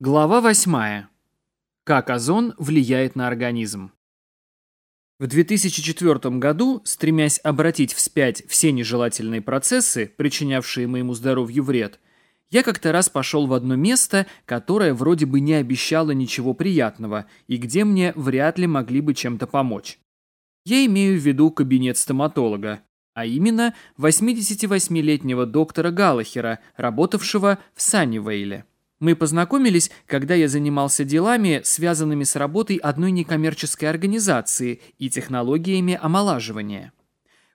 Глава 8. Как озон влияет на организм. В 2004 году, стремясь обратить вспять все нежелательные процессы, причинявшие моему здоровью вред, я как-то раз пошел в одно место, которое вроде бы не обещало ничего приятного и где мне вряд ли могли бы чем-то помочь. Я имею в виду кабинет стоматолога, а именно 88-летнего доктора Галлахера, работавшего в Саннивейле. Мы познакомились, когда я занимался делами, связанными с работой одной некоммерческой организации и технологиями омолаживания.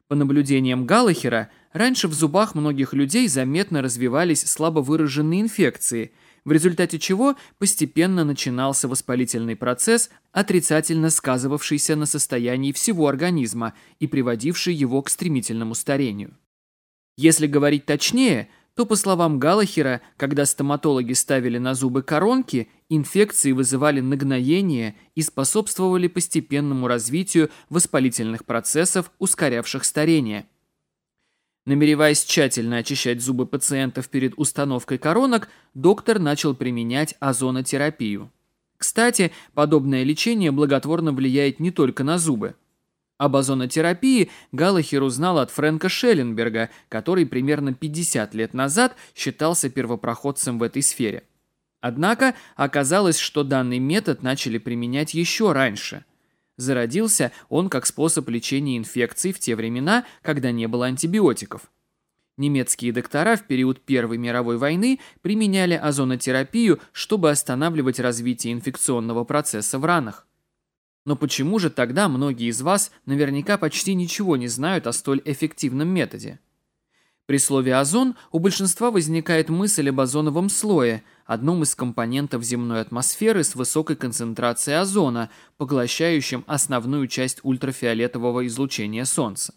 По наблюдениям Галлахера, раньше в зубах многих людей заметно развивались слабо выраженные инфекции, в результате чего постепенно начинался воспалительный процесс, отрицательно сказывавшийся на состоянии всего организма и приводивший его к стремительному старению. Если говорить точнее – то, по словам Галлахера, когда стоматологи ставили на зубы коронки, инфекции вызывали нагноение и способствовали постепенному развитию воспалительных процессов, ускорявших старение. Намереваясь тщательно очищать зубы пациентов перед установкой коронок, доктор начал применять озонотерапию. Кстати, подобное лечение благотворно влияет не только на зубы – об озонотерапии Галлахер узнал от Фрэнка Шелленберга, который примерно 50 лет назад считался первопроходцем в этой сфере. Однако оказалось, что данный метод начали применять еще раньше. Зародился он как способ лечения инфекций в те времена, когда не было антибиотиков. Немецкие доктора в период Первой мировой войны применяли озонотерапию, чтобы останавливать развитие инфекционного процесса в ранах. Но почему же тогда многие из вас наверняка почти ничего не знают о столь эффективном методе? При слове «озон» у большинства возникает мысль об озоновом слое, одном из компонентов земной атмосферы с высокой концентрацией озона, поглощающим основную часть ультрафиолетового излучения Солнца.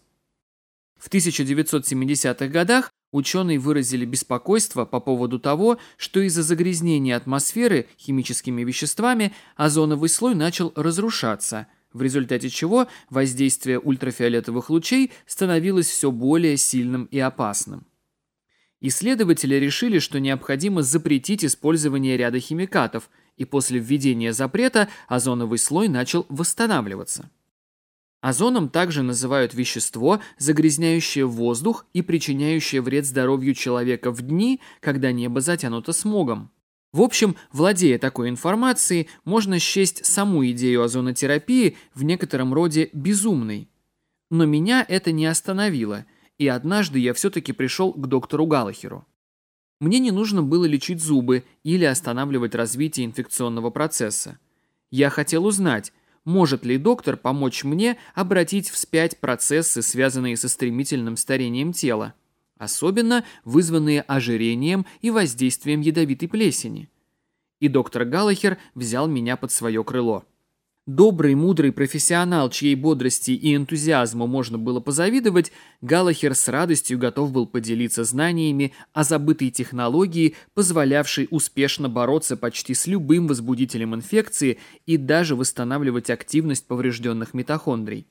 В 1970-х годах Ученые выразили беспокойство по поводу того, что из-за загрязнения атмосферы химическими веществами озоновый слой начал разрушаться, в результате чего воздействие ультрафиолетовых лучей становилось все более сильным и опасным. Исследователи решили, что необходимо запретить использование ряда химикатов, и после введения запрета озоновый слой начал восстанавливаться. Озоном также называют вещество, загрязняющее воздух и причиняющее вред здоровью человека в дни, когда небо затянуто смогом. В общем, владея такой информацией, можно счесть саму идею озонотерапии в некотором роде безумной. Но меня это не остановило, и однажды я все-таки пришел к доктору Галлахеру. Мне не нужно было лечить зубы или останавливать развитие инфекционного процесса. Я хотел узнать, может ли доктор помочь мне обратить вспять процессы, связанные со стремительным старением тела, особенно вызванные ожирением и воздействием ядовитой плесени? И доктор Галлахер взял меня под свое крыло. Добрый, мудрый профессионал, чьей бодрости и энтузиазму можно было позавидовать, Галахер с радостью готов был поделиться знаниями о забытой технологии, позволявшей успешно бороться почти с любым возбудителем инфекции и даже восстанавливать активность поврежденных митохондрий.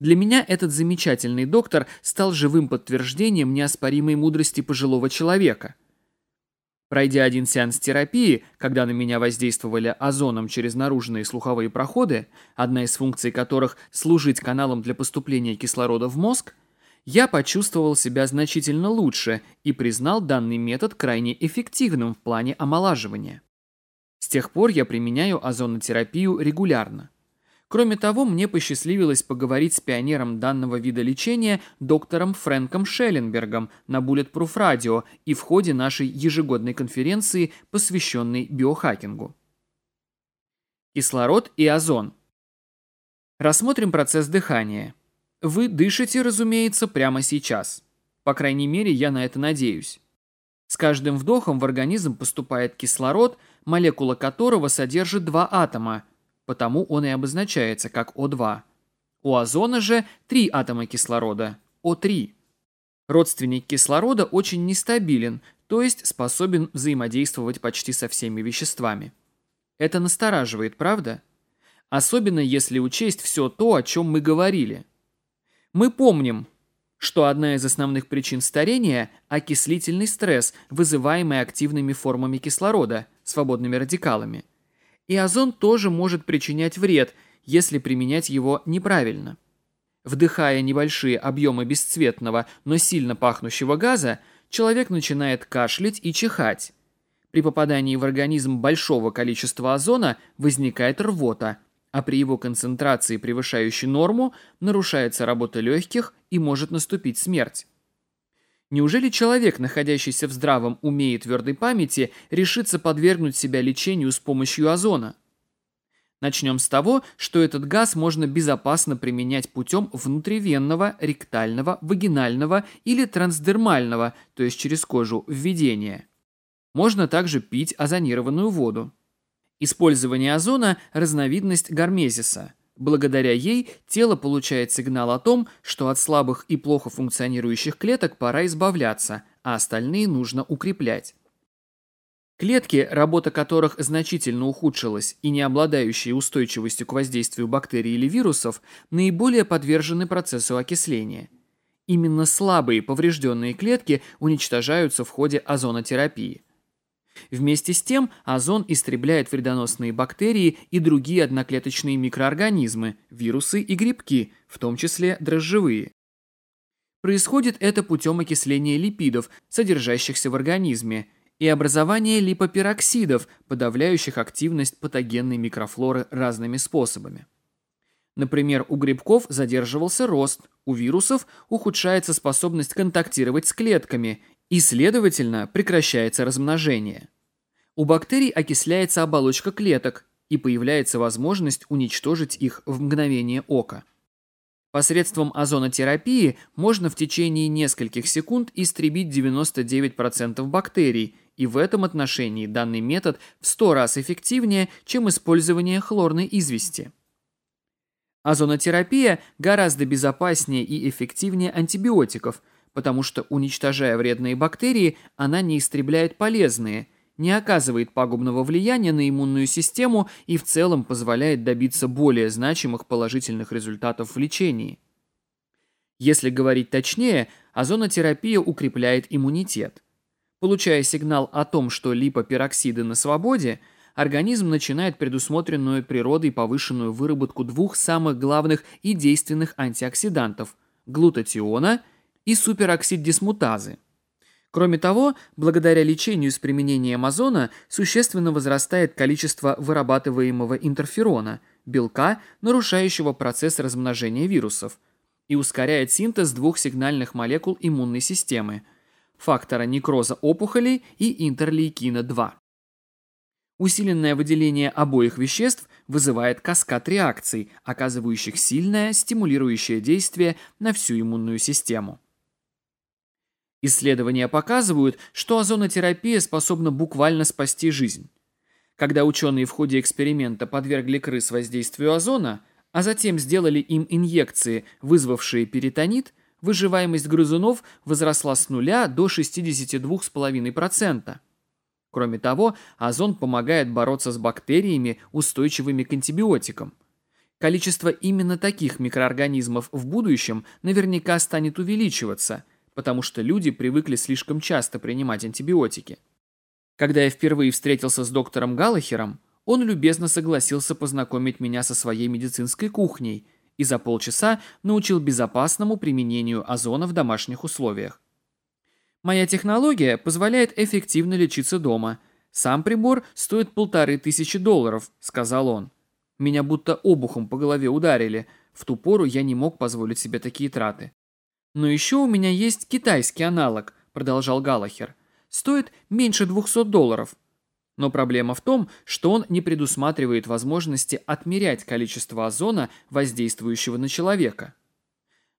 Для меня этот замечательный доктор стал живым подтверждением неоспоримой мудрости пожилого человека – Пройдя один сеанс терапии, когда на меня воздействовали озоном через наружные слуховые проходы, одна из функций которых – служить каналом для поступления кислорода в мозг, я почувствовал себя значительно лучше и признал данный метод крайне эффективным в плане омолаживания. С тех пор я применяю озонотерапию регулярно. Кроме того, мне посчастливилось поговорить с пионером данного вида лечения доктором Фрэнком Шелленбергом на Bulletproof Radio и в ходе нашей ежегодной конференции, посвященной биохакингу. Кислород и озон. Рассмотрим процесс дыхания. Вы дышите, разумеется, прямо сейчас. По крайней мере, я на это надеюсь. С каждым вдохом в организм поступает кислород, молекула которого содержит два атома – потому он и обозначается как О2. У озона же три атома кислорода – О3. Родственник кислорода очень нестабилен, то есть способен взаимодействовать почти со всеми веществами. Это настораживает, правда? Особенно если учесть все то, о чем мы говорили. Мы помним, что одна из основных причин старения – окислительный стресс, вызываемый активными формами кислорода, свободными радикалами – и озон тоже может причинять вред, если применять его неправильно. Вдыхая небольшие объемы бесцветного, но сильно пахнущего газа, человек начинает кашлять и чихать. При попадании в организм большого количества озона возникает рвота, а при его концентрации, превышающей норму, нарушается работа легких и может наступить смерть. Неужели человек, находящийся в здравом уме и твердой памяти, решится подвергнуть себя лечению с помощью озона? Начнем с того, что этот газ можно безопасно применять путем внутривенного, ректального, вагинального или трансдермального, то есть через кожу, введения. Можно также пить озонированную воду. Использование озона – разновидность гармезиса – Благодаря ей тело получает сигнал о том, что от слабых и плохо функционирующих клеток пора избавляться, а остальные нужно укреплять. Клетки, работа которых значительно ухудшилась и не обладающие устойчивостью к воздействию бактерий или вирусов, наиболее подвержены процессу окисления. Именно слабые поврежденные клетки уничтожаются в ходе озонотерапии. Вместе с тем озон истребляет вредоносные бактерии и другие одноклеточные микроорганизмы, вирусы и грибки, в том числе дрожжевые. Происходит это путем окисления липидов, содержащихся в организме, и образования липопероксидов, подавляющих активность патогенной микрофлоры разными способами. Например, у грибков задерживался рост, у вирусов ухудшается способность контактировать с клетками, и, следовательно, прекращается размножение. У бактерий окисляется оболочка клеток, и появляется возможность уничтожить их в мгновение ока. Посредством озонотерапии можно в течение нескольких секунд истребить 99% бактерий, и в этом отношении данный метод в 100 раз эффективнее, чем использование хлорной извести. Озонотерапия гораздо безопаснее и эффективнее антибиотиков – потому что, уничтожая вредные бактерии, она не истребляет полезные, не оказывает пагубного влияния на иммунную систему и в целом позволяет добиться более значимых положительных результатов в лечении. Если говорить точнее, озонотерапия укрепляет иммунитет. Получая сигнал о том, что липопероксиды на свободе, организм начинает предусмотренную природой повышенную выработку двух самых главных и действенных антиоксидантов – глутатиона – и супероксид дисмутазы. Кроме того, благодаря лечению с применением озона существенно возрастает количество вырабатываемого интерферона, белка, нарушающего процесс размножения вирусов, и ускоряет синтез двух сигнальных молекул иммунной системы – фактора некроза опухолей и интерлейкина-2. Усиленное выделение обоих веществ вызывает каскад реакций, оказывающих сильное стимулирующее действие на всю иммунную систему. Исследования показывают, что озонотерапия способна буквально спасти жизнь. Когда ученые в ходе эксперимента подвергли крыс воздействию озона, а затем сделали им инъекции, вызвавшие перитонит, выживаемость грызунов возросла с нуля до 62,5%. Кроме того, озон помогает бороться с бактериями, устойчивыми к антибиотикам. Количество именно таких микроорганизмов в будущем наверняка станет увеличиваться – потому что люди привыкли слишком часто принимать антибиотики. Когда я впервые встретился с доктором Галлахером, он любезно согласился познакомить меня со своей медицинской кухней и за полчаса научил безопасному применению озона в домашних условиях. Моя технология позволяет эффективно лечиться дома. Сам прибор стоит полторы тысячи долларов, сказал он. Меня будто обухом по голове ударили. В ту пору я не мог позволить себе такие траты. Но еще у меня есть китайский аналог, продолжал Галахер. Стоит меньше 200 долларов. Но проблема в том, что он не предусматривает возможности отмерять количество озона, воздействующего на человека.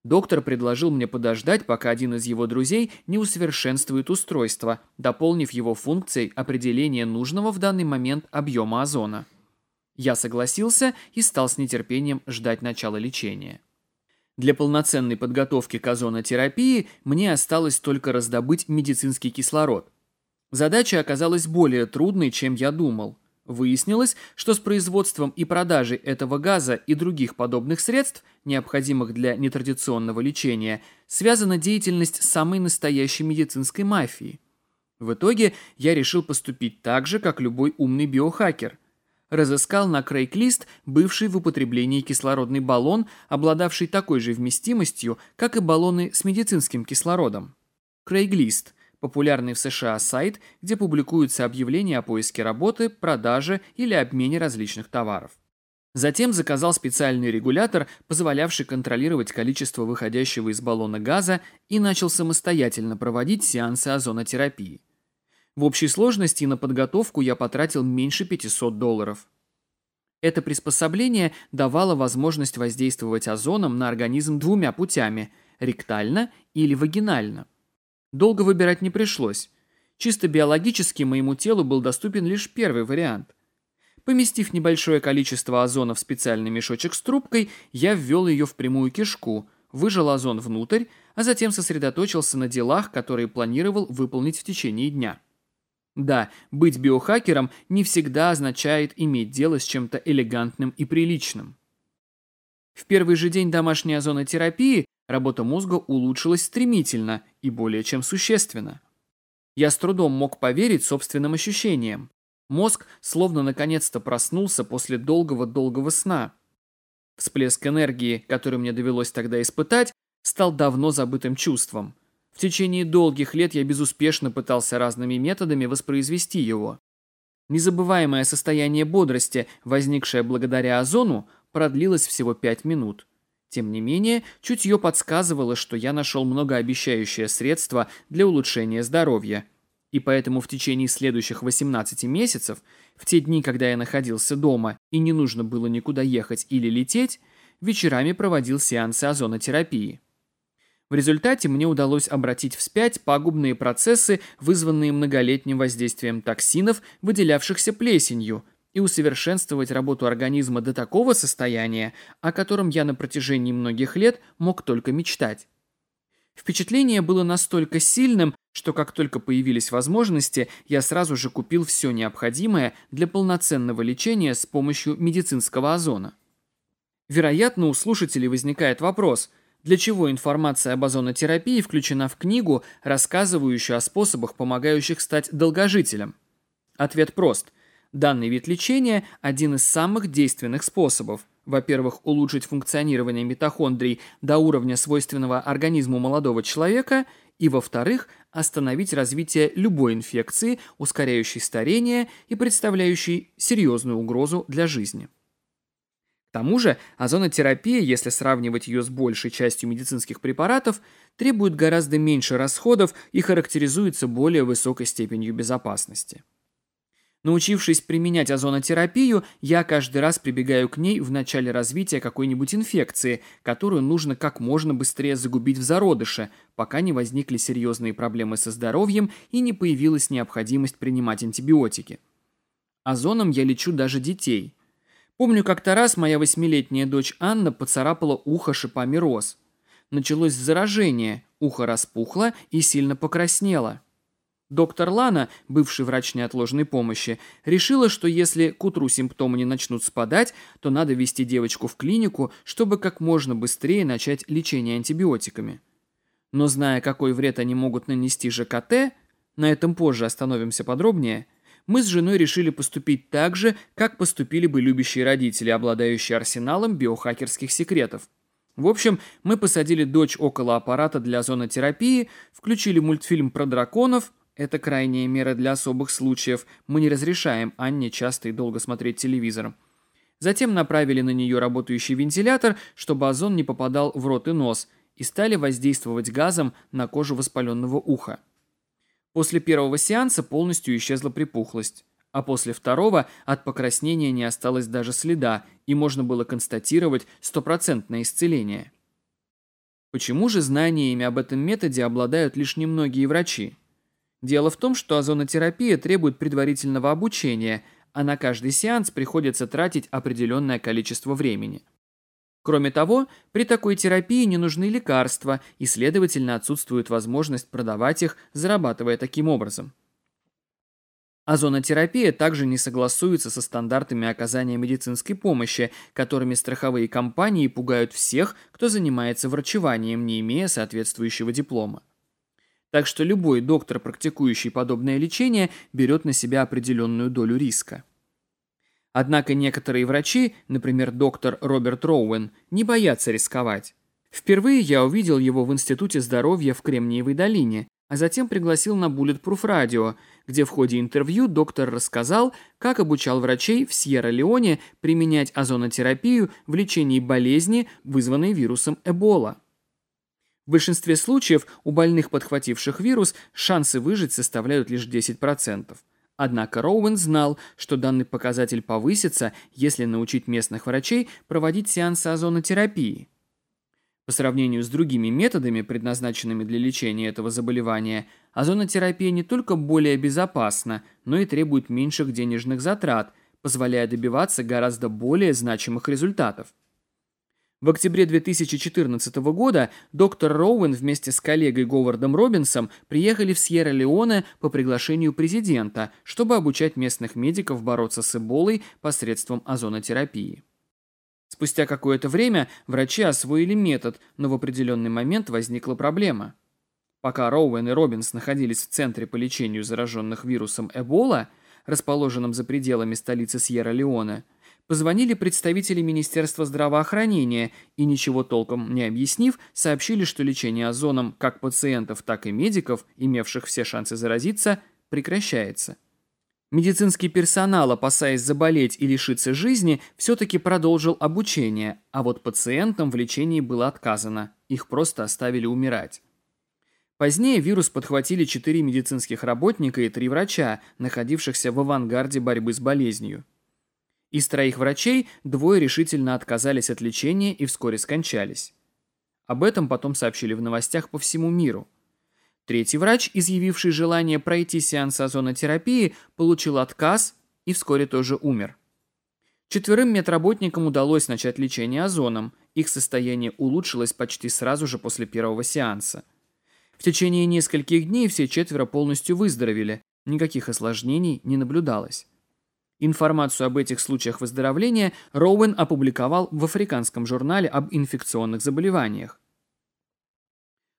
Доктор предложил мне подождать, пока один из его друзей не усовершенствует устройство, дополнив его функцией определения нужного в данный момент объема озона. Я согласился и стал с нетерпением ждать начала лечения. Для полноценной подготовки к озонотерапии мне осталось только раздобыть медицинский кислород. Задача оказалась более трудной, чем я думал. Выяснилось, что с производством и продажей этого газа и других подобных средств, необходимых для нетрадиционного лечения, связана деятельность самой настоящей медицинской мафии. В итоге я решил поступить так же, как любой умный биохакер – разыскал на Крейглист бывший в употреблении кислородный баллон, обладавший такой же вместимостью, как и баллоны с медицинским кислородом. Крейглист – популярный в США сайт, где публикуются объявления о поиске работы, продаже или обмене различных товаров. Затем заказал специальный регулятор, позволявший контролировать количество выходящего из баллона газа и начал самостоятельно проводить сеансы озонотерапии – в общей сложности на подготовку я потратил меньше 500 долларов. Это приспособление давало возможность воздействовать озоном на организм двумя путями – ректально или вагинально. Долго выбирать не пришлось. Чисто биологически моему телу был доступен лишь первый вариант. Поместив небольшое количество озона в специальный мешочек с трубкой, я ввел ее в прямую кишку, выжал озон внутрь, а затем сосредоточился на делах, которые планировал выполнить в течение дня. Да, быть биохакером не всегда означает иметь дело с чем-то элегантным и приличным. В первый же день домашней озонотерапии работа мозга улучшилась стремительно и более чем существенно. Я с трудом мог поверить собственным ощущениям. Мозг словно наконец-то проснулся после долгого-долгого сна. Всплеск энергии, который мне довелось тогда испытать, стал давно забытым чувством – в течение долгих лет я безуспешно пытался разными методами воспроизвести его. Незабываемое состояние бодрости, возникшее благодаря озону, продлилось всего пять минут. Тем не менее, чутье подсказывало, что я нашел многообещающее средство для улучшения здоровья. И поэтому в течение следующих 18 месяцев, в те дни, когда я находился дома и не нужно было никуда ехать или лететь, вечерами проводил сеансы озонотерапии. В результате мне удалось обратить вспять пагубные процессы, вызванные многолетним воздействием токсинов, выделявшихся плесенью, и усовершенствовать работу организма до такого состояния, о котором я на протяжении многих лет мог только мечтать. Впечатление было настолько сильным, что как только появились возможности, я сразу же купил все необходимое для полноценного лечения с помощью медицинского озона. Вероятно, у слушателей возникает вопрос – для чего информация об озонотерапии включена в книгу, рассказывающую о способах, помогающих стать долгожителем? Ответ прост. Данный вид лечения – один из самых действенных способов. Во-первых, улучшить функционирование митохондрий до уровня, свойственного организму молодого человека, и, во-вторых, остановить развитие любой инфекции, ускоряющей старение и представляющей серьезную угрозу для жизни. К тому же а озонотерапия, если сравнивать ее с большей частью медицинских препаратов, требует гораздо меньше расходов и характеризуется более высокой степенью безопасности. Научившись применять озонотерапию, я каждый раз прибегаю к ней в начале развития какой-нибудь инфекции, которую нужно как можно быстрее загубить в зародыше, пока не возникли серьезные проблемы со здоровьем и не появилась необходимость принимать антибиотики. Озоном я лечу даже детей – Помню, как-то раз моя восьмилетняя дочь Анна поцарапала ухо шипами роз. Началось заражение, ухо распухло и сильно покраснело. Доктор Лана, бывший врач неотложной помощи, решила, что если к утру симптомы не начнут спадать, то надо вести девочку в клинику, чтобы как можно быстрее начать лечение антибиотиками. Но зная, какой вред они могут нанести ЖКТ, на этом позже остановимся подробнее – мы с женой решили поступить так же, как поступили бы любящие родители, обладающие арсеналом биохакерских секретов. В общем, мы посадили дочь около аппарата для зонотерапии, включили мультфильм про драконов, это крайняя мера для особых случаев, мы не разрешаем Анне часто и долго смотреть телевизор. Затем направили на нее работающий вентилятор, чтобы озон не попадал в рот и нос, и стали воздействовать газом на кожу воспаленного уха. После первого сеанса полностью исчезла припухлость, а после второго от покраснения не осталось даже следа, и можно было констатировать стопроцентное исцеление. Почему же знаниями об этом методе обладают лишь немногие врачи? Дело в том, что озонотерапия требует предварительного обучения, а на каждый сеанс приходится тратить определенное количество времени – Кроме того, при такой терапии не нужны лекарства и, следовательно, отсутствует возможность продавать их, зарабатывая таким образом. А Озонотерапия также не согласуется со стандартами оказания медицинской помощи, которыми страховые компании пугают всех, кто занимается врачеванием, не имея соответствующего диплома. Так что любой доктор, практикующий подобное лечение, берет на себя определенную долю риска. Однако некоторые врачи, например, доктор Роберт Роуэн, не боятся рисковать. Впервые я увидел его в Институте здоровья в Кремниевой долине, а затем пригласил на Bulletproof Radio, где в ходе интервью доктор рассказал, как обучал врачей в Сьерра-Леоне применять озонотерапию в лечении болезни, вызванной вирусом Эбола. В большинстве случаев у больных, подхвативших вирус, шансы выжить составляют лишь 10%. Однако Роуэн знал, что данный показатель повысится, если научить местных врачей проводить сеансы озонотерапии. По сравнению с другими методами, предназначенными для лечения этого заболевания, озонотерапия не только более безопасна, но и требует меньших денежных затрат, позволяя добиваться гораздо более значимых результатов. В октябре 2014 года доктор Роуэн вместе с коллегой Говардом Робинсом приехали в Сьерра-Леоне по приглашению президента, чтобы обучать местных медиков бороться с эболой посредством озонотерапии. Спустя какое-то время врачи освоили метод, но в определенный момент возникла проблема. Пока Роуэн и Робинс находились в Центре по лечению зараженных вирусом Эбола, расположенном за пределами столицы Сьерра-Леоне, Позвонили представители Министерства здравоохранения и, ничего толком не объяснив, сообщили, что лечение озоном как пациентов, так и медиков, имевших все шансы заразиться, прекращается. Медицинский персонал, опасаясь заболеть и лишиться жизни, все-таки продолжил обучение, а вот пациентам в лечении было отказано, их просто оставили умирать. Позднее вирус подхватили 4 медицинских работника и 3 врача, находившихся в авангарде борьбы с болезнью. Из троих врачей двое решительно отказались от лечения и вскоре скончались. Об этом потом сообщили в новостях по всему миру. Третий врач, изъявивший желание пройти сеанс озонотерапии, получил отказ и вскоре тоже умер. Четверым медработникам удалось начать лечение озоном, их состояние улучшилось почти сразу же после первого сеанса. В течение нескольких дней все четверо полностью выздоровели, никаких осложнений не наблюдалось. Информацию об этих случаях выздоровления Роуэн опубликовал в африканском журнале об инфекционных заболеваниях.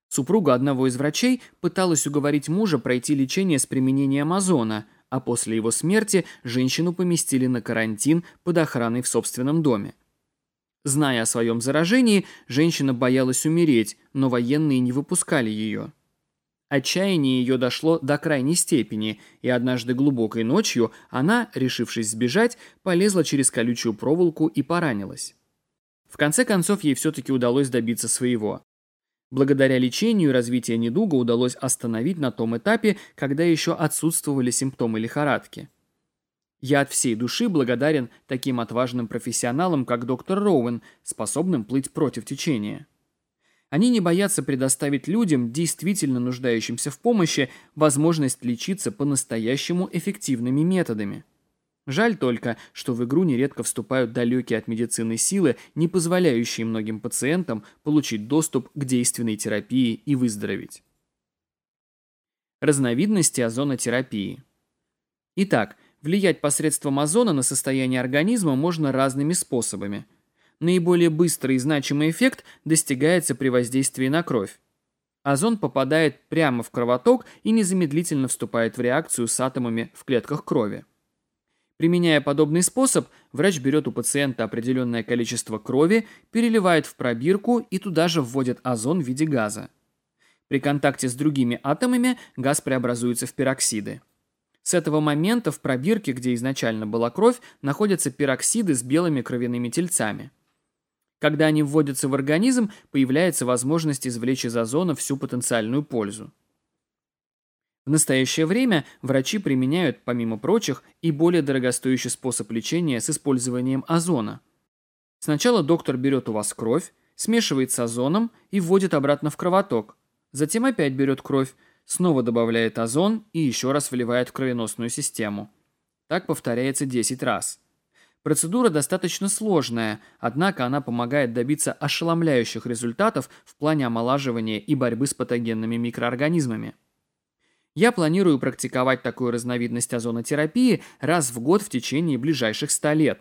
Супруга одного из врачей пыталась уговорить мужа пройти лечение с применением озона, а после его смерти женщину поместили на карантин под охраной в собственном доме. Зная о своем заражении, женщина боялась умереть, но военные не выпускали ее. Отчаяние ее дошло до крайней степени, и однажды глубокой ночью она, решившись сбежать, полезла через колючую проволоку и поранилась. В конце концов, ей все-таки удалось добиться своего. Благодаря лечению развитие недуга удалось остановить на том этапе, когда еще отсутствовали симптомы лихорадки. Я от всей души благодарен таким отважным профессионалам, как доктор Роуэн, способным плыть против течения. Они не боятся предоставить людям, действительно нуждающимся в помощи, возможность лечиться по-настоящему эффективными методами. Жаль только, что в игру нередко вступают далекие от медицины силы, не позволяющие многим пациентам получить доступ к действенной терапии и выздороветь. Разновидности озонотерапии. Итак, влиять посредством озона на состояние организма можно разными способами – наиболее быстрый и значимый эффект достигается при воздействии на кровь. Озон попадает прямо в кровоток и незамедлительно вступает в реакцию с атомами в клетках крови. Применяя подобный способ, врач берет у пациента определенное количество крови, переливает в пробирку и туда же вводит озон в виде газа. При контакте с другими атомами газ преобразуется в пероксиды. С этого момента в пробирке, где изначально была кровь, находятся пероксиды с белыми кровяными тельцами – когда они вводятся в организм, появляется возможность извлечь из озона всю потенциальную пользу. В настоящее время врачи применяют, помимо прочих, и более дорогостоящий способ лечения с использованием озона. Сначала доктор берет у вас кровь, смешивает с озоном и вводит обратно в кровоток. Затем опять берет кровь, снова добавляет озон и еще раз вливает в кровеносную систему. Так повторяется 10 раз. Процедура достаточно сложная, однако она помогает добиться ошеломляющих результатов в плане омолаживания и борьбы с патогенными микроорганизмами. Я планирую практиковать такую разновидность озонотерапии раз в год в течение ближайших 100 лет.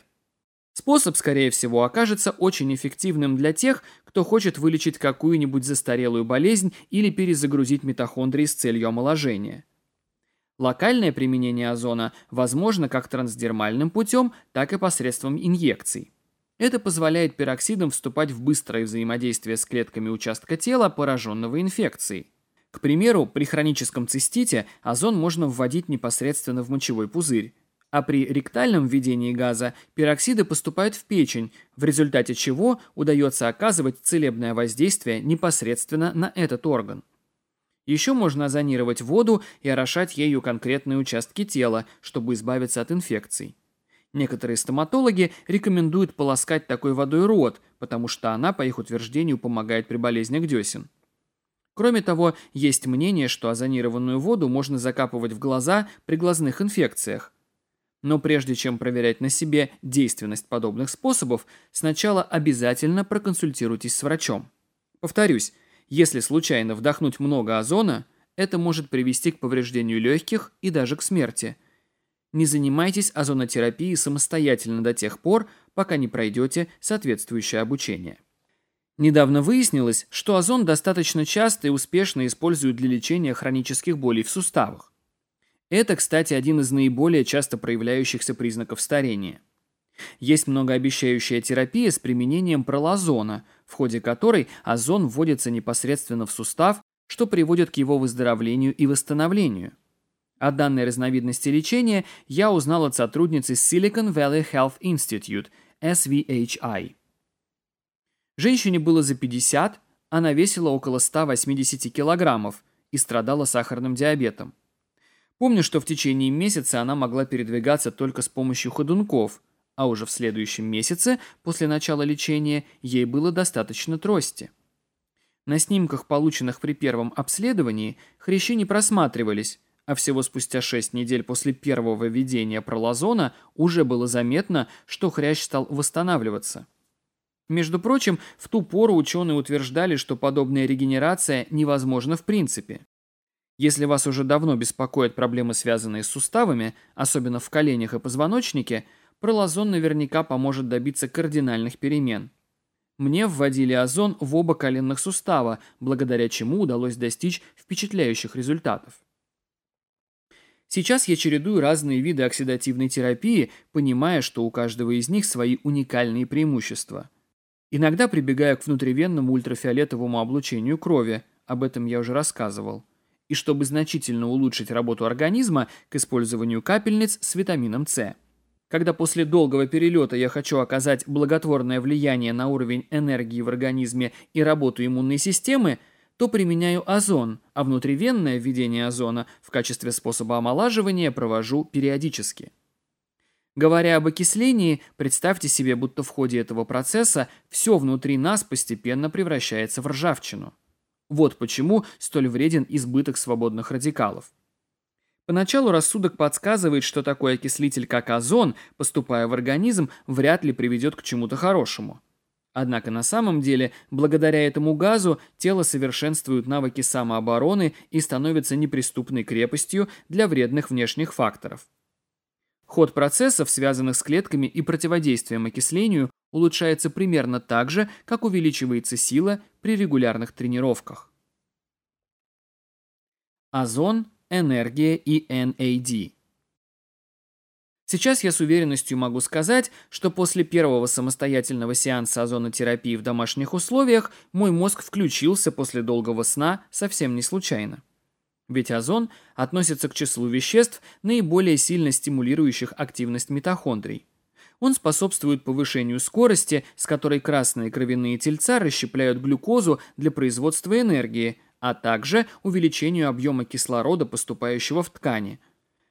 Способ, скорее всего, окажется очень эффективным для тех, кто хочет вылечить какую-нибудь застарелую болезнь или перезагрузить митохондрии с целью омоложения. Локальное применение озона возможно как трансдермальным путем, так и посредством инъекций. Это позволяет пероксидам вступать в быстрое взаимодействие с клетками участка тела, пораженного инфекцией. К примеру, при хроническом цистите озон можно вводить непосредственно в мочевой пузырь, а при ректальном введении газа пероксиды поступают в печень, в результате чего удается оказывать целебное воздействие непосредственно на этот орган. Еще можно озонировать воду и орошать ею конкретные участки тела, чтобы избавиться от инфекций. Некоторые стоматологи рекомендуют полоскать такой водой рот, потому что она, по их утверждению, помогает при болезнях десен. Кроме того, есть мнение, что озонированную воду можно закапывать в глаза при глазных инфекциях. Но прежде чем проверять на себе действенность подобных способов, сначала обязательно проконсультируйтесь с врачом. Повторюсь, если случайно вдохнуть много озона, это может привести к повреждению легких и даже к смерти. Не занимайтесь озонотерапией самостоятельно до тех пор, пока не пройдете соответствующее обучение. Недавно выяснилось, что озон достаточно часто и успешно используют для лечения хронических болей в суставах. Это, кстати, один из наиболее часто проявляющихся признаков старения. Есть многообещающая терапия с применением пролазона – в ходе которой озон вводится непосредственно в сустав, что приводит к его выздоровлению и восстановлению. О данной разновидности лечения я узнал от сотрудницы Silicon Valley Health Institute, SVHI. Женщине было за 50, она весила около 180 килограммов и страдала сахарным диабетом. Помню, что в течение месяца она могла передвигаться только с помощью ходунков – а уже в следующем месяце, после начала лечения, ей было достаточно трости. На снимках, полученных при первом обследовании, хрящи не просматривались, а всего спустя 6 недель после первого введения пролазона уже было заметно, что хрящ стал восстанавливаться. Между прочим, в ту пору ученые утверждали, что подобная регенерация невозможна в принципе. Если вас уже давно беспокоят проблемы, связанные с суставами, особенно в коленях и позвоночнике – пролазон наверняка поможет добиться кардинальных перемен. Мне вводили озон в оба коленных сустава, благодаря чему удалось достичь впечатляющих результатов. Сейчас я чередую разные виды оксидативной терапии, понимая, что у каждого из них свои уникальные преимущества. Иногда прибегаю к внутривенному ультрафиолетовому облучению крови, об этом я уже рассказывал. И чтобы значительно улучшить работу организма, к использованию капельниц с витамином С. Когда после долгого перелета я хочу оказать благотворное влияние на уровень энергии в организме и работу иммунной системы, то применяю озон, а внутривенное введение озона в качестве способа омолаживания провожу периодически. Говоря об окислении, представьте себе, будто в ходе этого процесса все внутри нас постепенно превращается в ржавчину. Вот почему столь вреден избыток свободных радикалов. Поначалу рассудок подсказывает, что такой окислитель, как озон, поступая в организм, вряд ли приведет к чему-то хорошему. Однако на самом деле, благодаря этому газу, тело совершенствует навыки самообороны и становится неприступной крепостью для вредных внешних факторов. Ход процессов, связанных с клетками и противодействием окислению, улучшается примерно так же, как увеличивается сила при регулярных тренировках. Озон энергия и NAD. Сейчас я с уверенностью могу сказать, что после первого самостоятельного сеанса озонотерапии в домашних условиях мой мозг включился после долгого сна совсем не случайно. Ведь озон относится к числу веществ, наиболее сильно стимулирующих активность митохондрий. Он способствует повышению скорости, с которой красные кровяные тельца расщепляют глюкозу для производства энергии, а также увеличению объема кислорода, поступающего в ткани.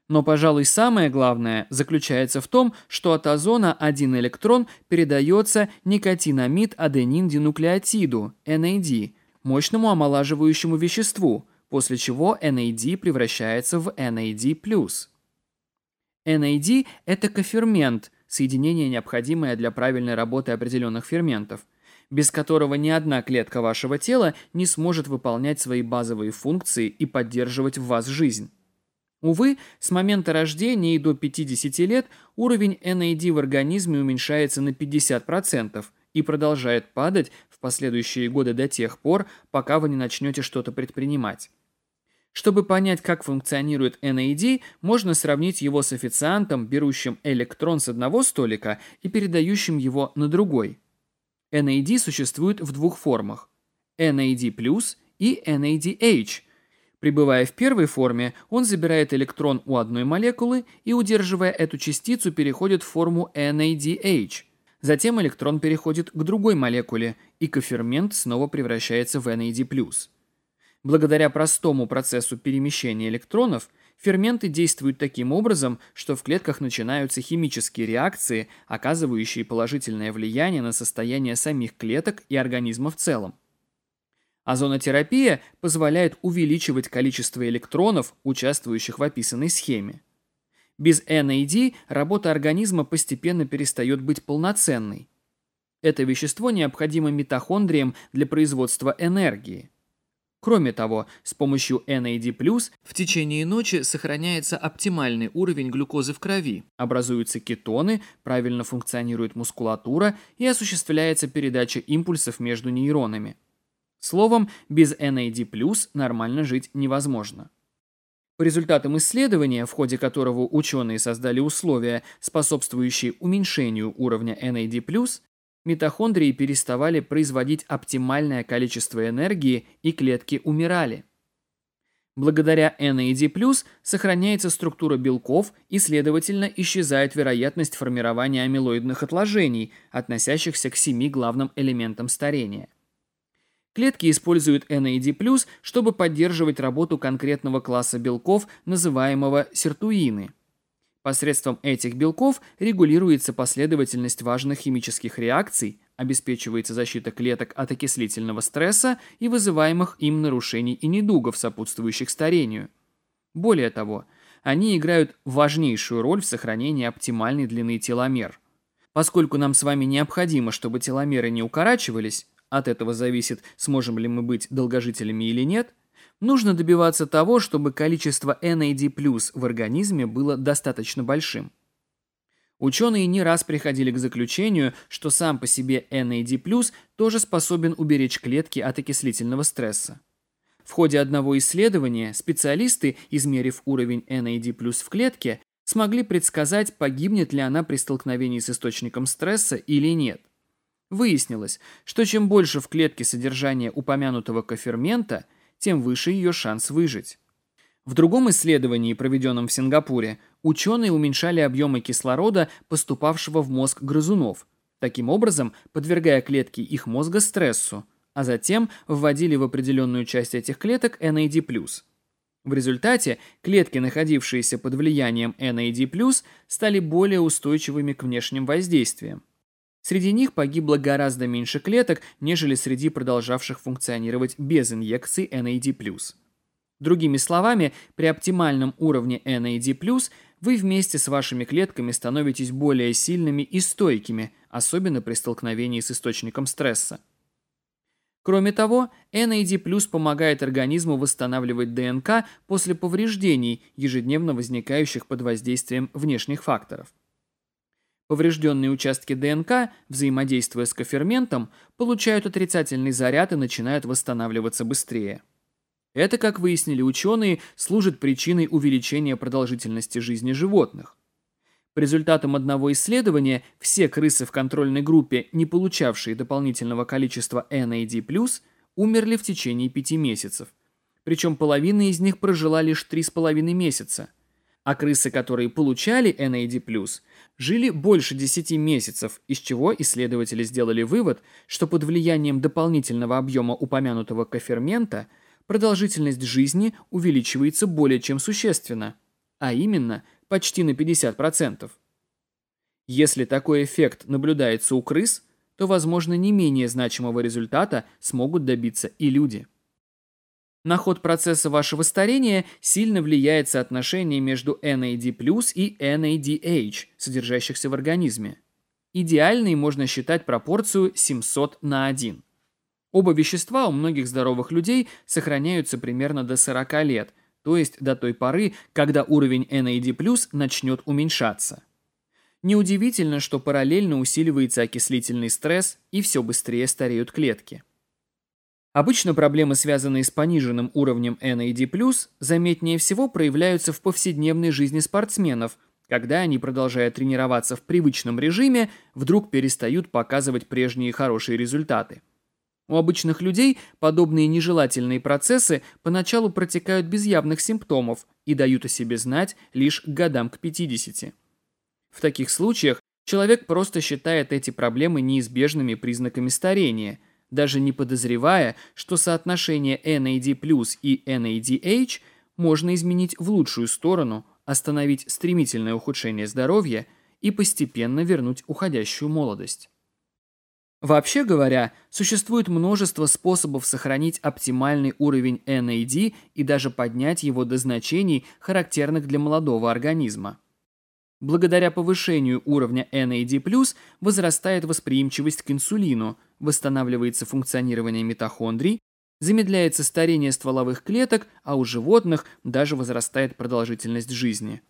Но, пожалуй, самое главное заключается в том, что от озона один электрон передается никотинамид аденин-динуклеотиду, NAD, мощному омолаживающему веществу, после чего NAD превращается в NAD+. NAD – это кофермент, соединение, необходимое для правильной работы определенных ферментов – без которого ни одна клетка вашего тела не сможет выполнять свои базовые функции и поддерживать в вас жизнь. Увы, с момента рождения и до 50 лет уровень NAD в организме уменьшается на 50% и продолжает падать в последующие годы до тех пор, пока вы не начнете что-то предпринимать. Чтобы понять, как функционирует NAD, можно сравнить его с официантом, берущим электрон с одного столика и передающим его на другой – NAD существует в двух формах – NAD+, и NADH. Прибывая в первой форме, он забирает электрон у одной молекулы и, удерживая эту частицу, переходит в форму NADH. Затем электрон переходит к другой молекуле, и кофермент снова превращается в NAD+. Благодаря простому процессу перемещения электронов – Ферменты действуют таким образом, что в клетках начинаются химические реакции, оказывающие положительное влияние на состояние самих клеток и организма в целом. Озонотерапия позволяет увеличивать количество электронов, участвующих в описанной схеме. Без NAD работа организма постепенно перестает быть полноценной. Это вещество необходимо митохондриям для производства энергии. Кроме того, с помощью NAD+, в течение ночи сохраняется оптимальный уровень глюкозы в крови, образуются кетоны, правильно функционирует мускулатура и осуществляется передача импульсов между нейронами. Словом, без NAD+, нормально жить невозможно. По результатам исследования, в ходе которого ученые создали условия, способствующие уменьшению уровня NAD+, митохондрии переставали производить оптимальное количество энергии и клетки умирали. Благодаря NAD+, сохраняется структура белков и, следовательно, исчезает вероятность формирования амилоидных отложений, относящихся к семи главным элементам старения. Клетки используют NAD+, чтобы поддерживать работу конкретного класса белков, называемого сиртуины – Посредством этих белков регулируется последовательность важных химических реакций, обеспечивается защита клеток от окислительного стресса и вызываемых им нарушений и недугов, сопутствующих старению. Более того, они играют важнейшую роль в сохранении оптимальной длины теломер. Поскольку нам с вами необходимо, чтобы теломеры не укорачивались, от этого зависит, сможем ли мы быть долгожителями или нет – Нужно добиваться того, чтобы количество NAD+, в организме было достаточно большим. Ученые не раз приходили к заключению, что сам по себе NAD+, тоже способен уберечь клетки от окислительного стресса. В ходе одного исследования специалисты, измерив уровень NAD+, в клетке, смогли предсказать, погибнет ли она при столкновении с источником стресса или нет. Выяснилось, что чем больше в клетке содержание упомянутого кофермента – тем выше ее шанс выжить. В другом исследовании, проведенном в Сингапуре, ученые уменьшали объемы кислорода, поступавшего в мозг грызунов, таким образом подвергая клетки их мозга стрессу, а затем вводили в определенную часть этих клеток NAD+. В результате клетки, находившиеся под влиянием NAD+, стали более устойчивыми к внешним воздействиям. Среди них погибло гораздо меньше клеток, нежели среди продолжавших функционировать без инъекций NAD+. Другими словами, при оптимальном уровне NAD+, вы вместе с вашими клетками становитесь более сильными и стойкими, особенно при столкновении с источником стресса. Кроме того, NAD+, помогает организму восстанавливать ДНК после повреждений, ежедневно возникающих под воздействием внешних факторов. Поврежденные участки ДНК, взаимодействуя с коферментом, получают отрицательный заряд и начинают восстанавливаться быстрее. Это, как выяснили ученые, служит причиной увеличения продолжительности жизни животных. По результатам одного исследования, все крысы в контрольной группе, не получавшие дополнительного количества NAD+, умерли в течение пяти месяцев. Причем половина из них прожила лишь 3,5 месяца – а крысы, которые получали NAD+, жили больше 10 месяцев, из чего исследователи сделали вывод, что под влиянием дополнительного объема упомянутого кофермента продолжительность жизни увеличивается более чем существенно, а именно почти на 50%. Если такой эффект наблюдается у крыс, то, возможно, не менее значимого результата смогут добиться и люди. На ход процесса вашего старения сильно влияет соотношение между NAD+, и NADH, содержащихся в организме. Идеальной можно считать пропорцию 700 на 1. Оба вещества у многих здоровых людей сохраняются примерно до 40 лет, то есть до той поры, когда уровень NAD+, начнет уменьшаться. Неудивительно, что параллельно усиливается окислительный стресс и все быстрее стареют клетки. Обычно проблемы, связанные с пониженным уровнем NAD+, заметнее всего проявляются в повседневной жизни спортсменов, когда они, продолжая тренироваться в привычном режиме, вдруг перестают показывать прежние хорошие результаты. У обычных людей подобные нежелательные процессы поначалу протекают без явных симптомов и дают о себе знать лишь к годам к 50. В таких случаях человек просто считает эти проблемы неизбежными признаками старения – даже не подозревая, что соотношение NAD+, и NADH можно изменить в лучшую сторону, остановить стремительное ухудшение здоровья и постепенно вернуть уходящую молодость. Вообще говоря, существует множество способов сохранить оптимальный уровень NAD и даже поднять его до значений, характерных для молодого организма. Благодаря повышению уровня NAD+, возрастает восприимчивость к инсулину, восстанавливается функционирование митохондрий, замедляется старение стволовых клеток, а у животных даже возрастает продолжительность жизни.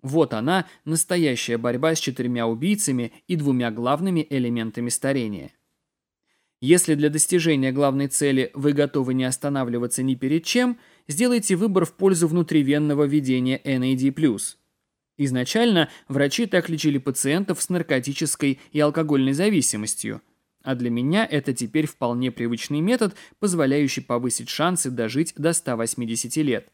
Вот она, настоящая борьба с четырьмя убийцами и двумя главными элементами старения. Если для достижения главной цели вы готовы не останавливаться ни перед чем, сделайте выбор в пользу внутривенного введения NAD+. Изначально врачи так лечили пациентов с наркотической и алкогольной зависимостью. А для меня это теперь вполне привычный метод, позволяющий повысить шансы дожить до 180 лет.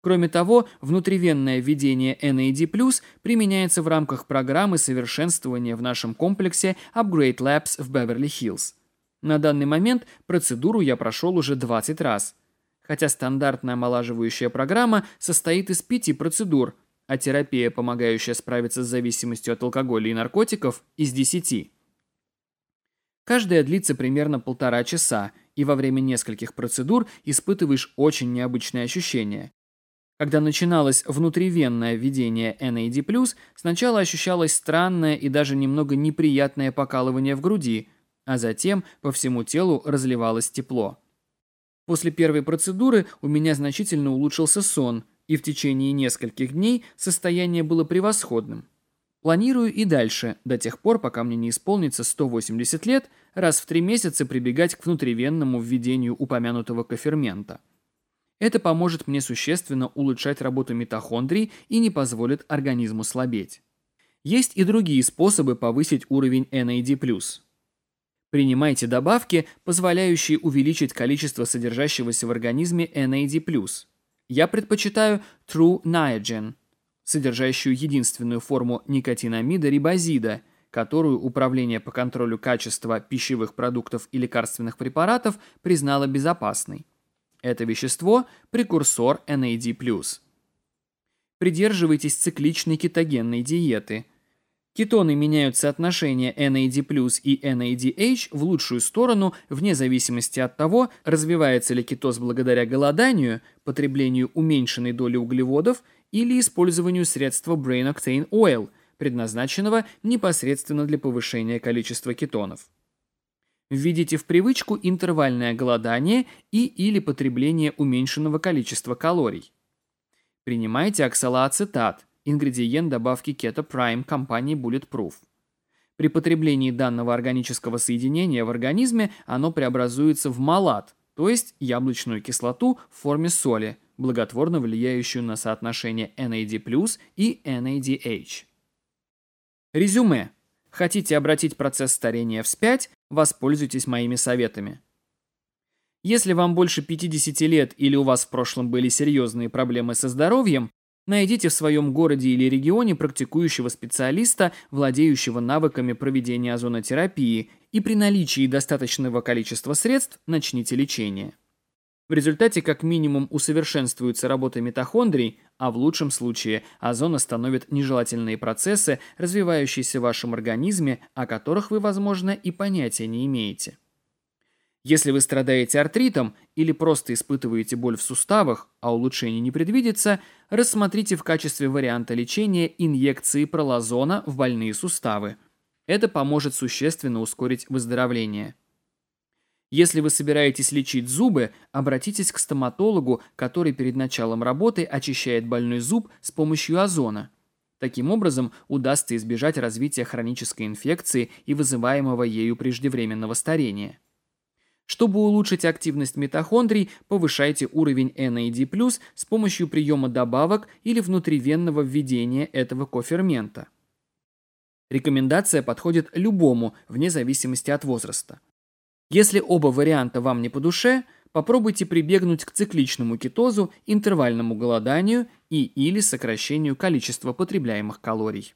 Кроме того, внутривенное введение NAD+, применяется в рамках программы совершенствования в нашем комплексе Upgrade Labs в Беверли-Хиллз. На данный момент процедуру я прошел уже 20 раз. Хотя стандартная омолаживающая программа состоит из пяти процедур – а терапия, помогающая справиться с зависимостью от алкоголя и наркотиков, из 10. Каждая длится примерно полтора часа, и во время нескольких процедур испытываешь очень необычные ощущения. Когда начиналось внутривенное введение NAD+, сначала ощущалось странное и даже немного неприятное покалывание в груди, а затем по всему телу разливалось тепло. После первой процедуры у меня значительно улучшился сон – и в течение нескольких дней состояние было превосходным. Планирую и дальше, до тех пор, пока мне не исполнится 180 лет, раз в три месяца прибегать к внутривенному введению упомянутого кофермента. Это поможет мне существенно улучшать работу митохондрий и не позволит организму слабеть. Есть и другие способы повысить уровень NAD+. Принимайте добавки, позволяющие увеличить количество содержащегося в организме NAD+. Я предпочитаю True Niagen, содержащую единственную форму никотинамида рибозида, которую Управление по контролю качества пищевых продуктов и лекарственных препаратов признало безопасной. Это вещество – прекурсор NAD+. Придерживайтесь цикличной кетогенной диеты – Кетоны меняют соотношение NAD+, и NADH в лучшую сторону вне зависимости от того, развивается ли кетоз благодаря голоданию, потреблению уменьшенной доли углеводов или использованию средства Brain Octane Oil, предназначенного непосредственно для повышения количества кетонов. Введите в привычку интервальное голодание и или потребление уменьшенного количества калорий. Принимайте оксалоацетат – ингредиент добавки Keto Prime компании Bulletproof. При потреблении данного органического соединения в организме оно преобразуется в малат, то есть яблочную кислоту в форме соли, благотворно влияющую на соотношение NAD+, и NADH. Резюме. Хотите обратить процесс старения вспять? Воспользуйтесь моими советами. Если вам больше 50 лет или у вас в прошлом были серьезные проблемы со здоровьем, Найдите в своем городе или регионе практикующего специалиста, владеющего навыками проведения озонотерапии, и при наличии достаточного количества средств начните лечение. В результате как минимум усовершенствуется работа митохондрий, а в лучшем случае озон остановит нежелательные процессы, развивающиеся в вашем организме, о которых вы, возможно, и понятия не имеете. Если вы страдаете артритом или просто испытываете боль в суставах, а улучшений не предвидится, рассмотрите в качестве варианта лечения инъекции пролазона в больные суставы. Это поможет существенно ускорить выздоровление. Если вы собираетесь лечить зубы, обратитесь к стоматологу, который перед началом работы очищает больной зуб с помощью озона. Таким образом, удастся избежать развития хронической инфекции и вызываемого ею преждевременного старения. Чтобы улучшить активность митохондрий, повышайте уровень NAD+, с помощью приема добавок или внутривенного введения этого кофермента. Рекомендация подходит любому, вне зависимости от возраста. Если оба варианта вам не по душе, попробуйте прибегнуть к цикличному кетозу, интервальному голоданию и или сокращению количества потребляемых калорий.